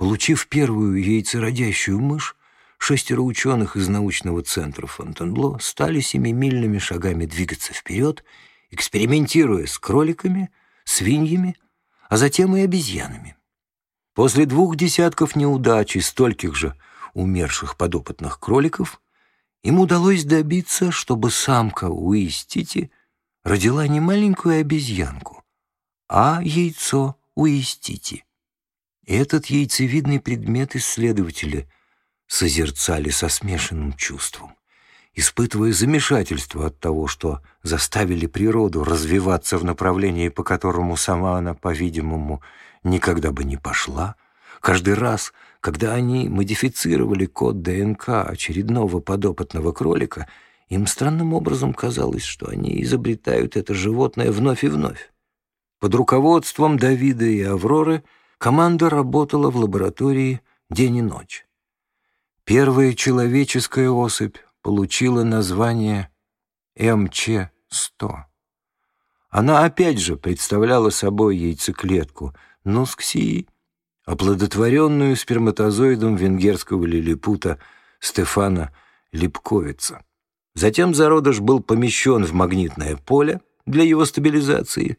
Получив первую яйцеродящую мышь, шестеро ученых из научного центра Фонтенбло стали семимильными шагами двигаться вперед, экспериментируя с кроликами, свиньями, а затем и обезьянами. После двух десятков неудач и стольких же умерших подопытных кроликов им удалось добиться, чтобы самка Уистити родила не маленькую обезьянку, а яйцо Уистити. Этот яйцевидный предмет исследователи созерцали со смешанным чувством, испытывая замешательство от того, что заставили природу развиваться в направлении, по которому сама она, по-видимому, никогда бы не пошла, каждый раз, когда они модифицировали код ДНК очередного подопытного кролика, им странным образом казалось, что они изобретают это животное вновь и вновь. Под руководством Давида и Авроры команда работала в лаборатории день и ночь. Первая человеческая особь получила название МЧ-100. Она опять же представляла собой яйцеклетку — Нусксии, оплодотворенную сперматозоидом венгерского лилипута Стефана Липковица. Затем зародыш был помещен в магнитное поле для его стабилизации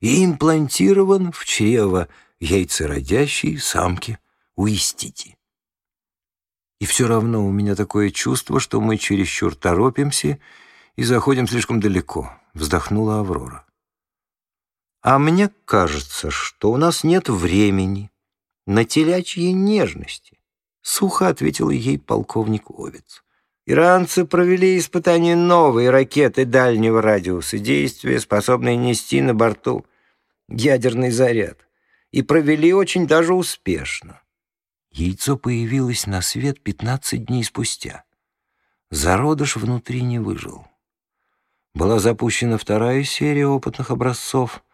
и имплантирован в чрево яйцеродящей самки Уистити. И все равно у меня такое чувство, что мы чересчур торопимся и заходим слишком далеко, вздохнула Аврора. А мне кажется, что у нас нет времени на телячьи нежности, сухо ответил ей полковник Овец. Иранцы провели испытание новой ракеты дальнего радиуса действия, способной нести на борту ядерный заряд, и провели очень даже успешно. Яйцо появилось на свет 15 дней спустя. Зародыш внутри не выжил. Была запущена вторая серия опытных образцов —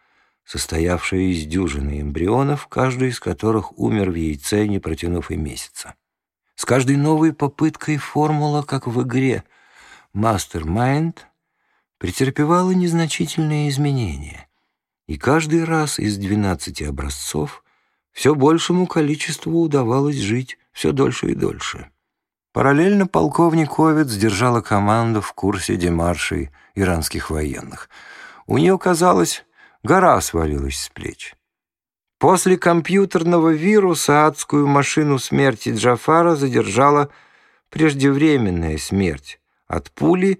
состоявшая из дюжины эмбрионов, каждый из которых умер в яйце, не протянув и месяца. С каждой новой попыткой формула, как в игре Mastermind, претерпевала незначительные изменения, и каждый раз из 12 образцов все большему количеству удавалось жить все дольше и дольше. Параллельно полковник Овец держала команду в курсе демаршей иранских военных. У нее, казалось, Гора свалилась с плеч. После компьютерного вируса адскую машину смерти Джафара задержала преждевременная смерть от пули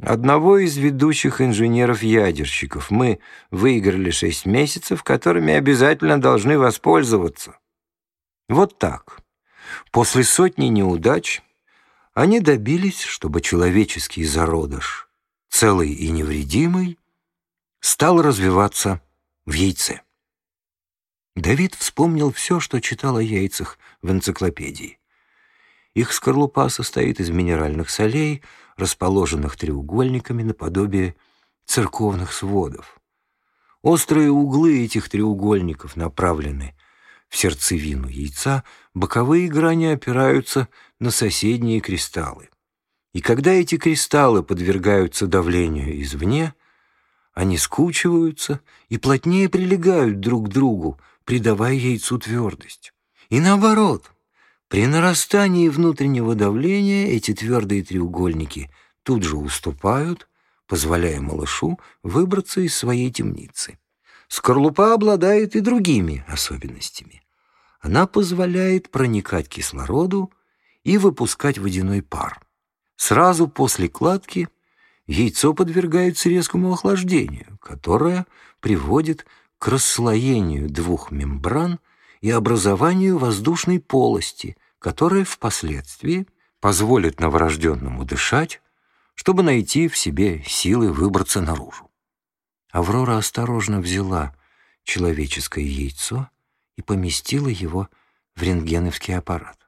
одного из ведущих инженеров-ядерщиков. Мы выиграли шесть месяцев, которыми обязательно должны воспользоваться. Вот так. После сотни неудач они добились, чтобы человеческий зародыш, целый и невредимый, стал развиваться в яйце. Давид вспомнил все, что читал о яйцах в энциклопедии. Их скорлупа состоит из минеральных солей, расположенных треугольниками наподобие церковных сводов. Острые углы этих треугольников направлены в сердцевину яйца, боковые грани опираются на соседние кристаллы. И когда эти кристаллы подвергаются давлению извне, они скучиваются и плотнее прилегают друг к другу, придавая яйцу твердость. И наоборот, при нарастании внутреннего давления эти твердые треугольники тут же уступают, позволяя малышу выбраться из своей темницы. Скорлупа обладает и другими особенностями. Она позволяет проникать кислороду и выпускать водяной пар. Сразу после кладки яйцо подвергается резкому охлаждению, которое приводит к расслоению двух мембран и образованию воздушной полости, которая впоследствии позволит новорожденному дышать, чтобы найти в себе силы выбраться наружу. Аврора осторожно взяла человеческое яйцо и поместила его в рентгеновский аппарат.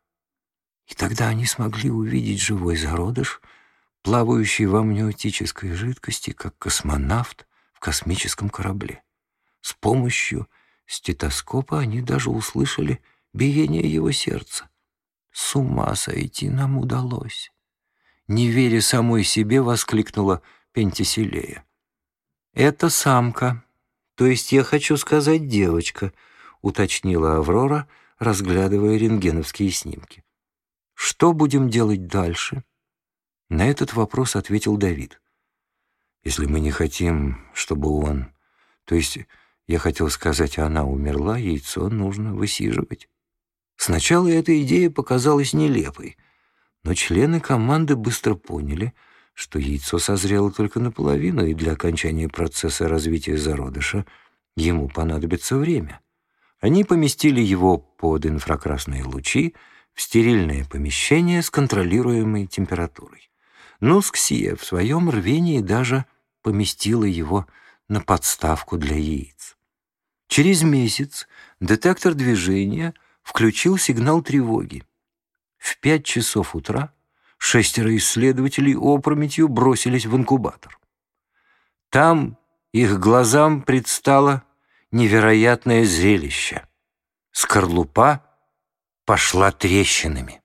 И тогда они смогли увидеть живой зародыш — плавающий в амниотической жидкости, как космонавт в космическом корабле. С помощью стетоскопа они даже услышали биение его сердца. С ума сойти нам удалось. Не веря самой себе, воскликнула Пентиселея. «Это самка, то есть я хочу сказать девочка», уточнила Аврора, разглядывая рентгеновские снимки. «Что будем делать дальше?» На этот вопрос ответил Давид. «Если мы не хотим, чтобы он... То есть, я хотел сказать, она умерла, яйцо нужно высиживать». Сначала эта идея показалась нелепой, но члены команды быстро поняли, что яйцо созрело только наполовину, и для окончания процесса развития зародыша ему понадобится время. Они поместили его под инфракрасные лучи в стерильное помещение с контролируемой температурой. Нусксия в своем рвении даже поместила его на подставку для яиц. Через месяц детектор движения — включил сигнал тревоги. В пять часов утра шестеро исследователей опрометью бросились в инкубатор. Там их глазам предстало невероятное зрелище. Скорлупа пошла трещинами.